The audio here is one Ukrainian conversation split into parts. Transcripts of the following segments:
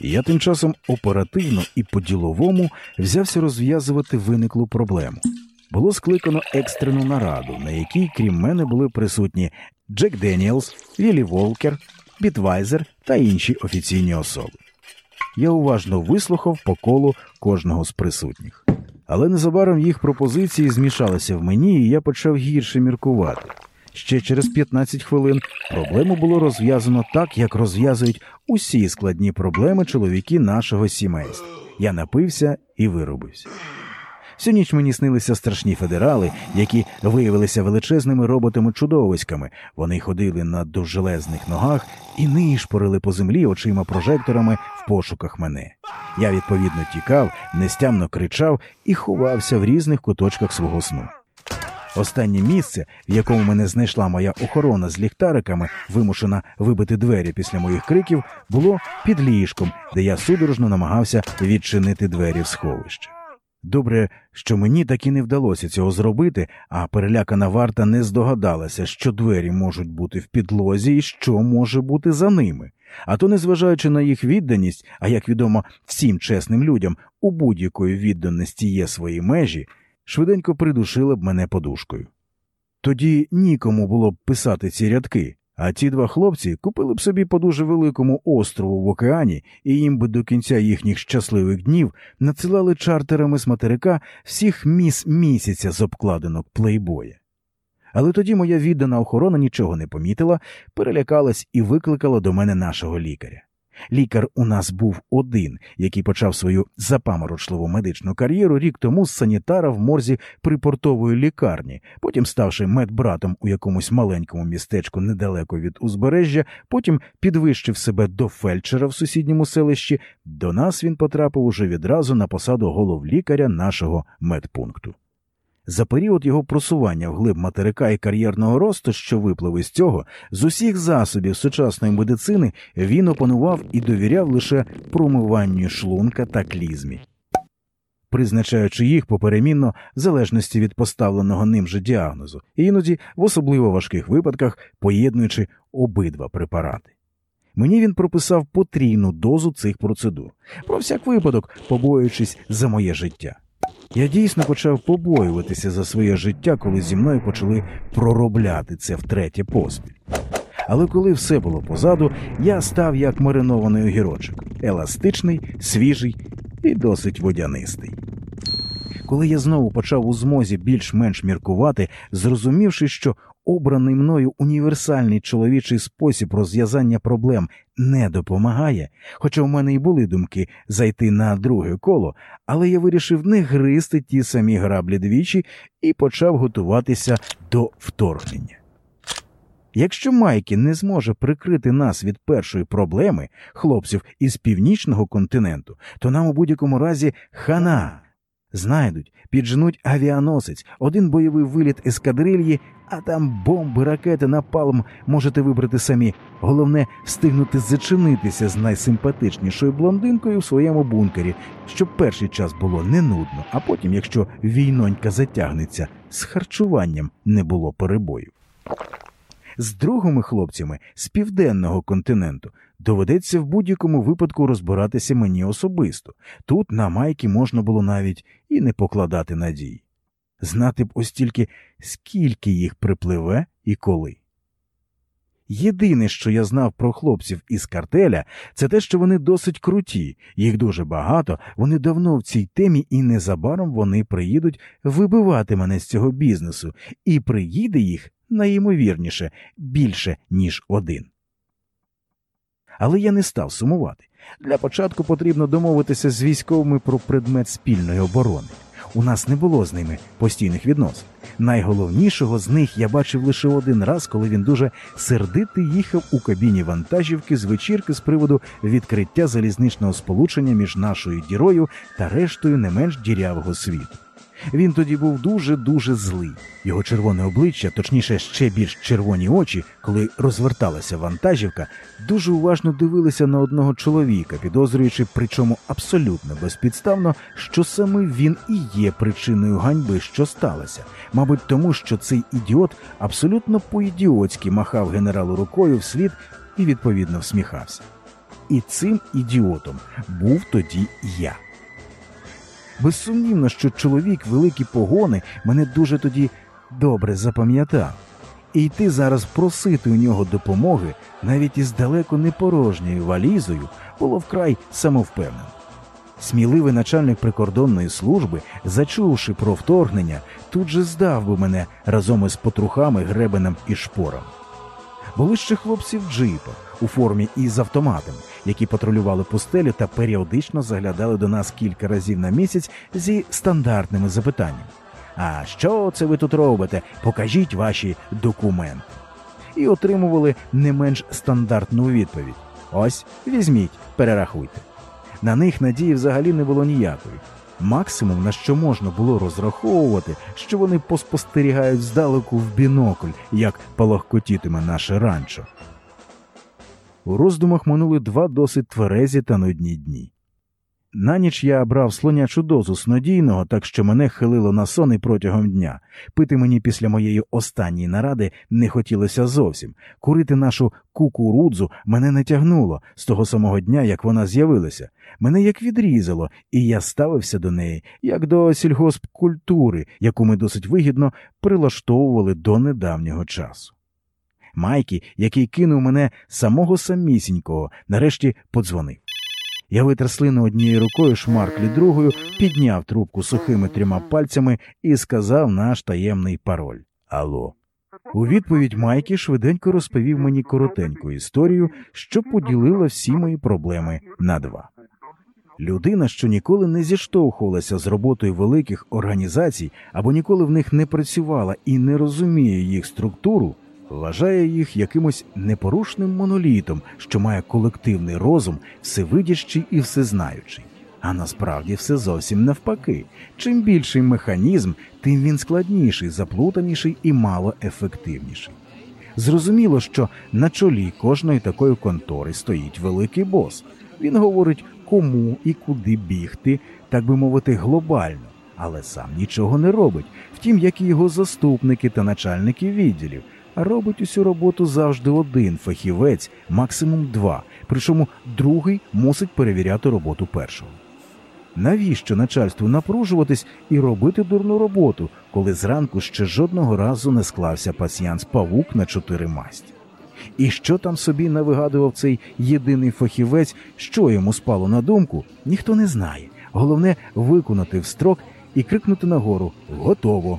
Я тим часом оперативно і по-діловому взявся розв'язувати виниклу проблему. Було скликано екстрену нараду, на якій, крім мене, були присутні Джек Деніелс, Віллі Волкер, Бітвайзер та інші офіційні особи. Я уважно вислухав по колу кожного з присутніх. Але незабаром їх пропозиції змішалися в мені, і я почав гірше міркувати. Ще через 15 хвилин проблему було розв'язано так, як розв'язують усі складні проблеми чоловіки нашого сімейства. Я напився і виробився. Всю ніч мені снилися страшні федерали, які виявилися величезними роботами-чудовиськами. Вони ходили на довжелезних ногах і нишпорили по землі очима прожекторами в пошуках мене. Я відповідно тікав, нестямно кричав і ховався в різних куточках свого сну. Останнє місце, в якому мене знайшла моя охорона з ліхтариками, вимушена вибити двері після моїх криків, було під ліжком, де я судорожно намагався відчинити двері в сховище. Добре, що мені так і не вдалося цього зробити, а перелякана варта не здогадалася, що двері можуть бути в підлозі і що може бути за ними. А то, незважаючи на їх відданість, а як відомо всім чесним людям, у будь-якої відданості є свої межі, швиденько придушила б мене подушкою. Тоді нікому було б писати ці рядки, а ті два хлопці купили б собі по дуже великому острову в океані, і їм би до кінця їхніх щасливих днів надсилали чартерами з материка всіх міс місяця з обкладинок плейбоя. Але тоді моя віддана охорона нічого не помітила, перелякалась і викликала до мене нашого лікаря. Лікар у нас був один, який почав свою запаморочливу медичну кар'єру рік тому з санітара в морзі припортової лікарні, потім ставши медбратом у якомусь маленькому містечку недалеко від узбережжя, потім підвищив себе до фельдшера в сусідньому селищі. До нас він потрапив уже відразу на посаду головлікаря нашого медпункту. За період його просування в глиб материка і кар'єрного росту, що виплив із цього, з усіх засобів сучасної медицини він опанував і довіряв лише промиванню шлунка та клізмі, призначаючи їх поперемінно в залежності від поставленого ним же діагнозу, іноді в особливо важких випадках поєднуючи обидва препарати. Мені він прописав потрійну дозу цих процедур, про всяк випадок, побоюючись за моє життя. Я дійсно почав побоюватися за своє життя, коли зі мною почали проробляти це втретє поспіль. Але коли все було позаду, я став як маринований огірочок еластичний, свіжий і досить водянистий. Коли я знову почав у змозі більш-менш міркувати, зрозумівши, що обраний мною універсальний чоловічий спосіб розв'язання проблем не допомагає, хоча в мене й були думки зайти на друге коло, але я вирішив не гризти ті самі граблі двічі і почав готуватися до вторгнення. Якщо Майкі не зможе прикрити нас від першої проблеми хлопців із північного континенту, то нам у будь-якому разі хана. Знайдуть, підженуть авіаносець, один бойовий виліт ескадрильї, а там бомби, ракети, напалм можете вибрати самі. Головне встигнути зачинитися з найсимпатичнішою блондинкою в своєму бункері, щоб перший час було не нудно, а потім, якщо війнонька затягнеться, з харчуванням не було перебоїв. З другими хлопцями з південного континенту доведеться в будь-якому випадку розбиратися мені особисто. Тут на майки можна було навіть і не покладати надій. Знати б ось тільки, скільки їх припливе і коли. Єдине, що я знав про хлопців із картеля, це те, що вони досить круті, їх дуже багато, вони давно в цій темі, і незабаром вони приїдуть вибивати мене з цього бізнесу, і приїде їх найімовірніше більше, ніж один. Але я не став сумувати. Для початку потрібно домовитися з військовими про предмет спільної оборони. У нас не було з ними постійних відносин. Найголовнішого з них я бачив лише один раз, коли він дуже сердитий їхав у кабіні вантажівки з вечірки з приводу відкриття залізничного сполучення між нашою дірою та рештою не менш дірявого світу. Він тоді був дуже-дуже злий. Його червоне обличчя, точніше, ще більш червоні очі, коли розверталася вантажівка, дуже уважно дивилися на одного чоловіка, підозрюючи, причому абсолютно безпідставно, що саме він і є причиною ганьби, що сталося. Мабуть, тому що цей ідіот абсолютно по-ідіотськи махав генералу рукою вслід і відповідно всміхався. І цим ідіотом був тоді я. Безсумнівно, що чоловік великі погони мене дуже тоді добре запам'ятав, і йти зараз просити у нього допомоги навіть із далеко не порожньою валізою було вкрай самовпевнено. Сміливий начальник прикордонної служби, зачувши про вторгнення, тут же здав би мене разом із потрухами, гребенем і шпором. Були ще хлопці в джипах у формі із автоматом, які патрулювали пустелю та періодично заглядали до нас кілька разів на місяць зі стандартними запитаннями. А що це ви тут робите? Покажіть ваші документи. І отримували не менш стандартну відповідь: ось візьміть, перерахуйте. На них надії взагалі не було ніякої. Максимум, на що можна було розраховувати, що вони поспостерігають здалеку в бінокль, як палахкотітиме наше ранчо. У роздумах минули два досить тверезі та нудні дні. На ніч я брав слонячу дозу снодійного, так що мене хилило на сон і протягом дня. Пити мені після моєї останньої наради не хотілося зовсім. Курити нашу кукурудзу мене не тягнуло з того самого дня, як вона з'явилася. Мене як відрізало, і я ставився до неї, як до сільгоспкультури, яку ми досить вигідно прилаштовували до недавнього часу. Майкі, який кинув мене самого самісінького, нарешті подзвонив. Я витер слину однією рукою, шмарклі другою, підняв трубку сухими трьома пальцями і сказав наш таємний пароль Алло. У відповідь Майкі швиденько розповів мені коротеньку історію, що поділила всі мої проблеми на два. Людина, що ніколи не зіштовхувалася з роботою великих організацій або ніколи в них не працювала і не розуміє їх структуру, вважає їх якимось непорушним монолітом, що має колективний розум, всевидящий і всезнаючий. А насправді все зовсім навпаки. Чим більший механізм, тим він складніший, заплутаніший і малоефективніший. Зрозуміло, що на чолі кожної такої контори стоїть великий бос. Він говорить, кому і куди бігти, так би мовити, глобально, але сам нічого не робить. Втім, як і його заступники та начальники відділів. Робить усю роботу завжди один фахівець, максимум два, причому другий мусить перевіряти роботу першого. Навіщо начальству напружуватись і робити дурну роботу, коли зранку ще жодного разу не склався пасьянс павук на чотири масті? І що там собі навигадував цей єдиний фахівець, що йому спало на думку, ніхто не знає. Головне виконати в строк і крикнути нагору Готово.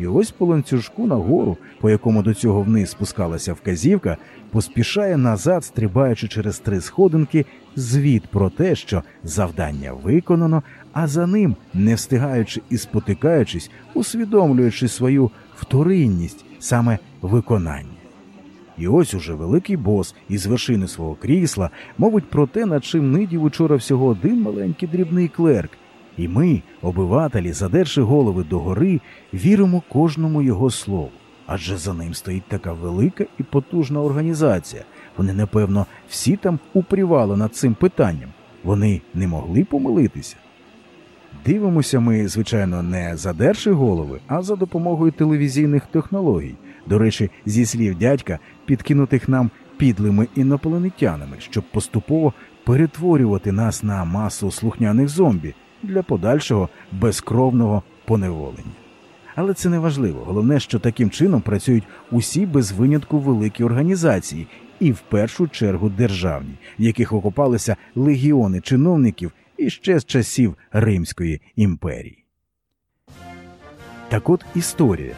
І ось по ланцюжку нагору, по якому до цього вниз спускалася вказівка, поспішає назад, стрибаючи через три сходинки, звіт про те, що завдання виконано, а за ним, не встигаючи і спотикаючись, усвідомлюючи свою вторинність, саме виконання. І ось уже великий бос із вершини свого крісла мовить про те, над чим нидів учора всього один маленький дрібний клерк. І ми, обивателі, задерши голови догори, віримо кожному його слову. Адже за ним стоїть така велика і потужна організація. Вони, напевно, всі там упрівали над цим питанням. Вони не могли помилитися. Дивимося ми, звичайно, не задерши голови, а за допомогою телевізійних технологій. До речі, зі слів дядька, підкинутих нам підлими інопланетянами, щоб поступово перетворювати нас на масу слухняних зомбі для подальшого безкровного поневолення. Але це не важливо. Головне, що таким чином працюють усі без винятку великі організації, і в першу чергу державні, в яких окопалися легіони чиновників іще з часів Римської імперії. Так от історія.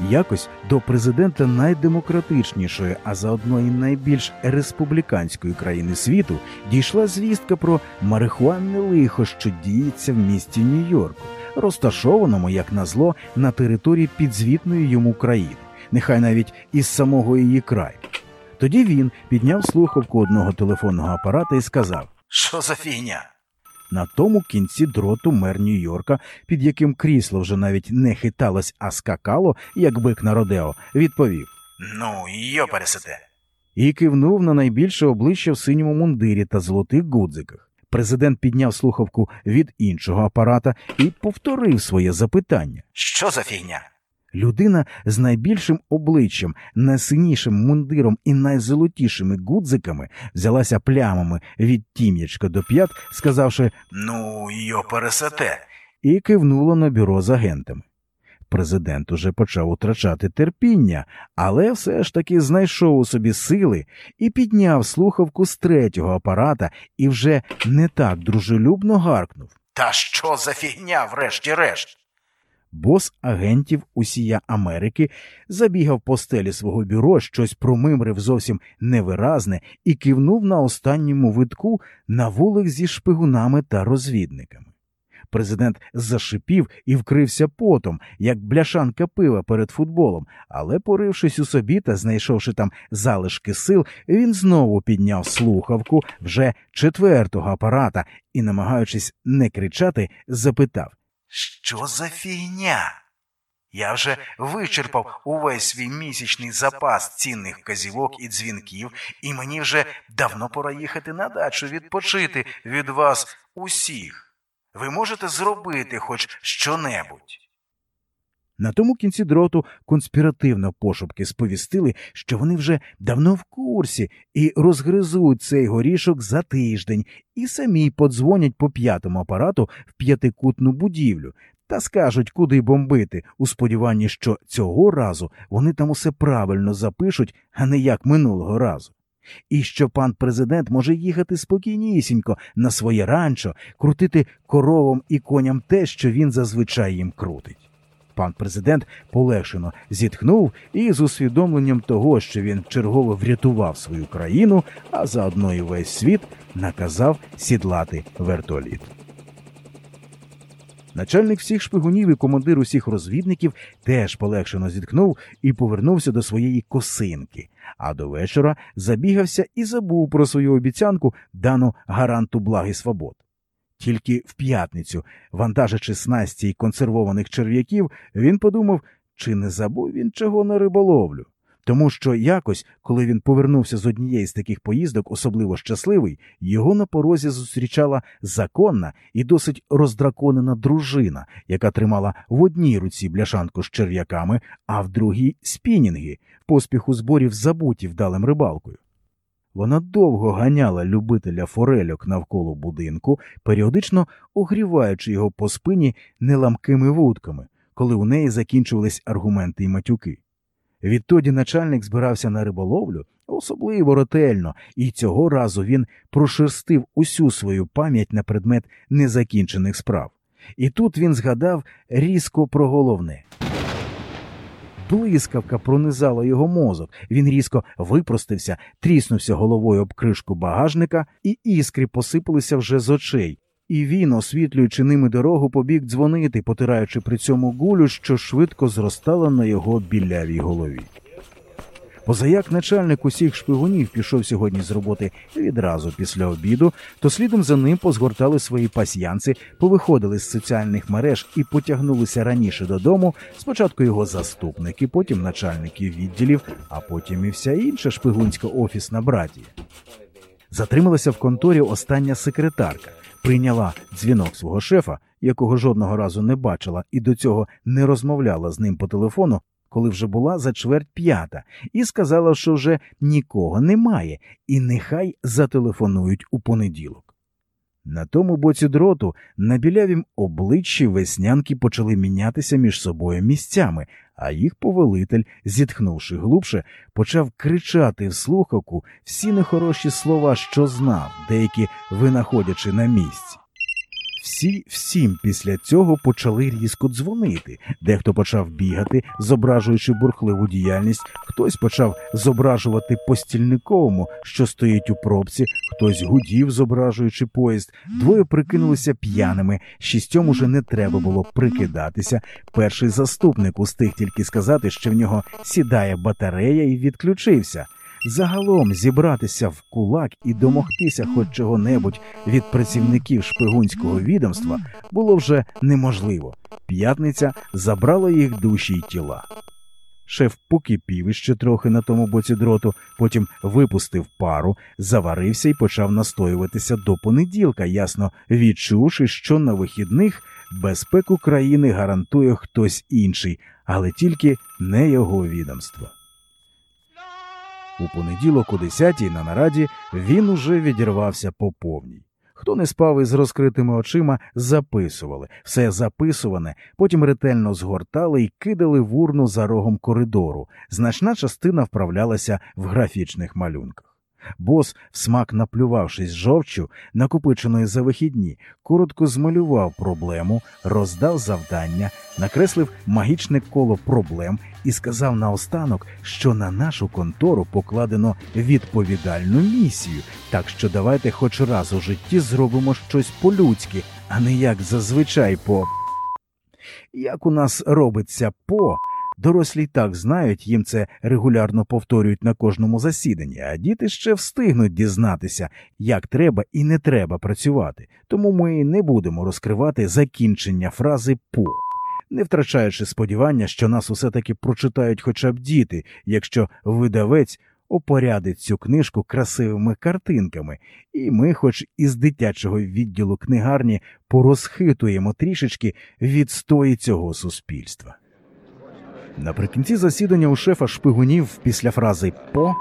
Якось до президента найдемократичнішої, а заодно і найбільш республіканської країни світу дійшла звістка про марихуанне лихо, що діється в місті Нью-Йорку, розташованому, як назло, на території підзвітної йому країни, нехай навіть із самого її краю. Тоді він підняв слухавку одного телефонного апарата і сказав: Що за фігня? На тому кінці дроту мер Нью-Йорка, під яким крісло вже навіть не хиталось, а скакало, як бик на Родео, відповів Ну, йо пересете. І кивнув на найбільше обличчя в синьому мундирі та золотих гудзиках. Президент підняв слухавку від іншого апарата і повторив своє запитання. Що за фігня? Людина з найбільшим обличчям, найсинішим мундиром і найзолотішими гудзиками взялася плямами від тім'ячка до п'ят, сказавши Ну, йо пересете, і кивнула на бюро з агентами. Президент уже почав утрачати терпіння, але все ж таки знайшов у собі сили і підняв слухавку з третього апарата і вже не так дружелюбно гаркнув. Та що за фігня, врешті-решт? Бос агентів усія Америки забігав по стелі свого бюро, щось промимрив зовсім невиразне і кивнув на останньому витку на вулик зі шпигунами та розвідниками. Президент зашипів і вкрився потом, як бляшанка пива перед футболом, але, порившись у собі та знайшовши там залишки сил, він знову підняв слухавку вже четвертого апарата і, намагаючись не кричати, запитав Що за фігня? Я вже вичерпав увесь свій місячний запас цінних казівок і дзвінків, і мені вже давно пора їхати на дачу відпочити від вас усіх. Ви можете зробити хоч щонебудь. На тому кінці дроту конспіративно пошепки сповістили, що вони вже давно в курсі і розгризуть цей горішок за тиждень і самі подзвонять по п'ятому апарату в п'ятикутну будівлю та скажуть, куди бомбити, у сподіванні, що цього разу вони там усе правильно запишуть, а не як минулого разу і що пан президент може їхати спокійнісінько на своє ранчо, крутити коровам і коням те, що він зазвичай їм крутить. Пан президент полегшено зітхнув і з усвідомленням того, що він чергово врятував свою країну, а заодно і весь світ наказав сідлати вертоліт. Начальник всіх шпигунів і командир усіх розвідників теж полегшено зіткнув і повернувся до своєї косинки, а до вечора забігався і забув про свою обіцянку, дану гаранту благи свобод. Тільки в п'ятницю, вантажачи снасті й консервованих черв'яків, він подумав, чи не забув він чого на риболовлю тому що якось, коли він повернувся з однієї з таких поїздок, особливо щасливий, його на порозі зустрічала законна і досить роздраконена дружина, яка тримала в одній руці бляшанку з черв'яками, а в другій спінінги, поспіху зборів забуті вдалим рибалкою. Вона довго ганяла любителя форельок навколо будинку, періодично огріваючи його по спині неламкими вудками, коли у неї закінчувались аргументи і матюки. Відтоді начальник збирався на риболовлю особливо ретельно, і цього разу він прошерстив усю свою пам'ять на предмет незакінчених справ. І тут він згадав різко про головне. Блискавка пронизала його мозок. Він різко випростився, тріснувся головою об кришку багажника, і іскри посипалися вже з очей, і він, освітлюючи ними дорогу, побіг дзвонити, потираючи при цьому гулю, що швидко зростала на його білявій голові. Позаяк начальник усіх шпигунів пішов сьогодні з роботи відразу після обіду, то слідом за ним позгортали свої пасьянці, повиходили з соціальних мереж і потягнулися раніше додому. Спочатку його заступники, потім начальники відділів, а потім і вся інша шпигунська офісна братія. Затрималася в конторі остання секретарка прийняла дзвінок свого шефа, якого жодного разу не бачила, і до цього не розмовляла з ним по телефону, коли вже була за чверть п'ята, і сказала, що вже нікого немає, і нехай зателефонують у понеділок. На тому боці дроту на білявім обличчі веснянки почали мінятися між собою місцями, а їх повелитель, зітхнувши глубше, почав кричати в слухавку всі нехороші слова, що знав, деякі винаходячи на місці. Всі всім після цього почали різко дзвонити. Дехто почав бігати, зображуючи бурхливу діяльність, хтось почав зображувати постільниковому, що стоїть у пробці, хтось гудів, зображуючи поїзд. Двоє прикинулися п'яними. Шістьом уже не треба було прикидатися. Перший заступник устиг тільки сказати, що в нього сідає батарея, і відключився. Загалом зібратися в кулак і домогтися хоч чого-небудь від працівників шпигунського відомства було вже неможливо. П'ятниця забрала їх душі й тіла. Шеф покипів іще трохи на тому боці дроту, потім випустив пару, заварився і почав настоюватися до понеділка, ясно відчувши, що на вихідних безпеку країни гарантує хтось інший, але тільки не його відомство. У понеділок о 10-й на нараді він уже відірвався по повній. Хто не спав із розкритими очима, записували, все записуване, потім ретельно згортали і кидали в урну за рогом коридору. Значна частина вправлялася в графічних малюнках. Бос, всмак наплювавшись жовчу, накопиченої за вихідні, коротко змалював проблему, роздав завдання, накреслив магічне коло проблем і сказав наостанок, що на нашу контору покладено відповідальну місію, так що давайте хоч раз у житті зробимо щось по-людськи, а не як зазвичай по. Як у нас робиться по. Дорослі й так знають, їм це регулярно повторюють на кожному засіданні, а діти ще встигнуть дізнатися, як треба і не треба працювати, тому ми не будемо розкривати закінчення фрази по, не втрачаючи сподівання, що нас усе таки прочитають хоча б діти, якщо видавець опорядить цю книжку красивими картинками, і ми, хоч із дитячого відділу книгарні, порозхитуємо трішечки відстої цього суспільства. Наприкінці засідання у шефа шпигунів після фрази по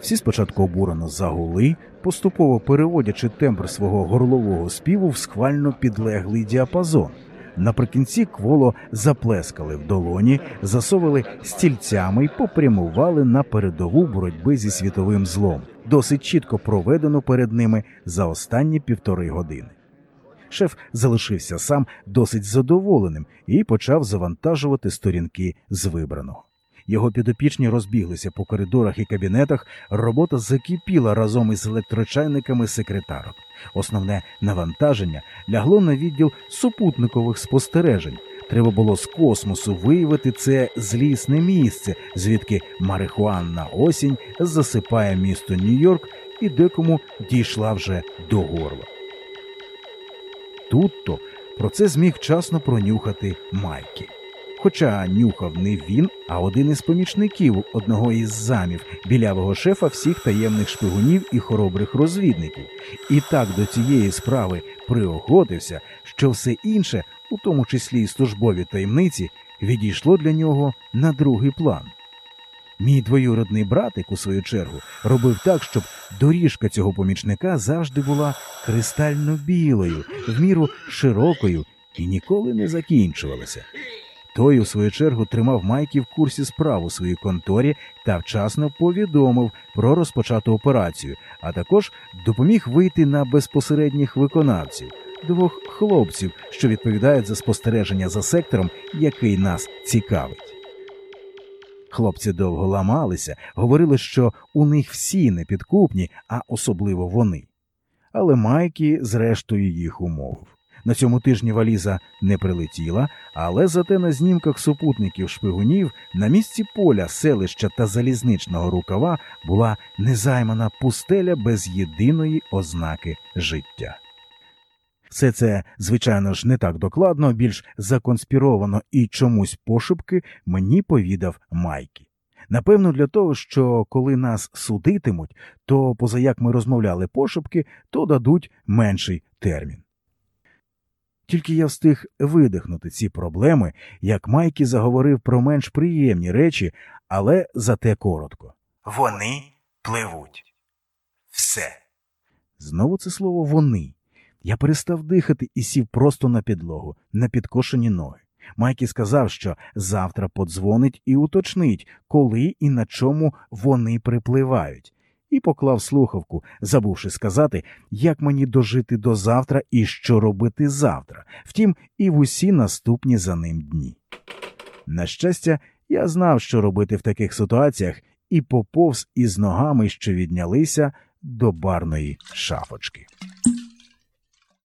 всі спочатку обурено загули, поступово переводячи тембр свого горлового співу в схвально підлеглий діапазон. Наприкінці кволо заплескали в долоні, засовили стільцями й попрямували на передову боротьби зі світовим злом, досить чітко проведену перед ними за останні півтори години. Шеф залишився сам досить задоволеним і почав завантажувати сторінки з вибраного. Його підопічні розбіглися по коридорах і кабінетах. Робота закипіла разом із електрочайниками секретарок. Основне навантаження лягло на відділ супутникових спостережень. Треба було з космосу виявити це злісне місце, звідки марихуанна осінь засипає місто Нью-Йорк і декому дійшла вже до горла. Тут-то про це зміг вчасно пронюхати Майкі. Хоча нюхав не він, а один із помічників одного із замів білявого шефа всіх таємних шпигунів і хоробрих розвідників, і так до цієї справи приогодився, що все інше, у тому числі й службові таємниці, відійшло для нього на другий план. Мій двоюродний братик, у свою чергу, робив так, щоб доріжка цього помічника завжди була кристально білою, в міру широкою і ніколи не закінчувалася. Той, у свою чергу, тримав майки в курсі справ у своїй конторі та вчасно повідомив про розпочату операцію, а також допоміг вийти на безпосередніх виконавців, двох хлопців, що відповідають за спостереження за сектором, який нас цікавить. Хлопці довго ламалися, говорили, що у них всі непідкупні, а особливо вони. Але Майкі, зрештою, їх умовив. На цьому тижні валіза не прилетіла, але зате на знімках супутників шпигунів на місці поля, селища та залізничного рукава була незаймана пустеля без єдиної ознаки життя. Все це, звичайно ж, не так докладно, більш законспіровано і чомусь пошепки мені повідав Майкі. Напевно, для того, що коли нас судитимуть, то поза як ми розмовляли пошепки, то дадуть менший термін. Тільки я встиг видихнути ці проблеми, як Майкі заговорив про менш приємні речі, але зате коротко. Вони пливуть. Все. Знову це слово вони. Я перестав дихати і сів просто на підлогу, на підкошені ноги. Майкі сказав, що завтра подзвонить і уточнить, коли і на чому вони припливають, і поклав слухавку, забувши сказати, як мені дожити до завтра і що робити завтра, втім, і в усі наступні за ним дні. На щастя, я знав, що робити в таких ситуаціях, і поповз із ногами, що віднялися до барної шафочки.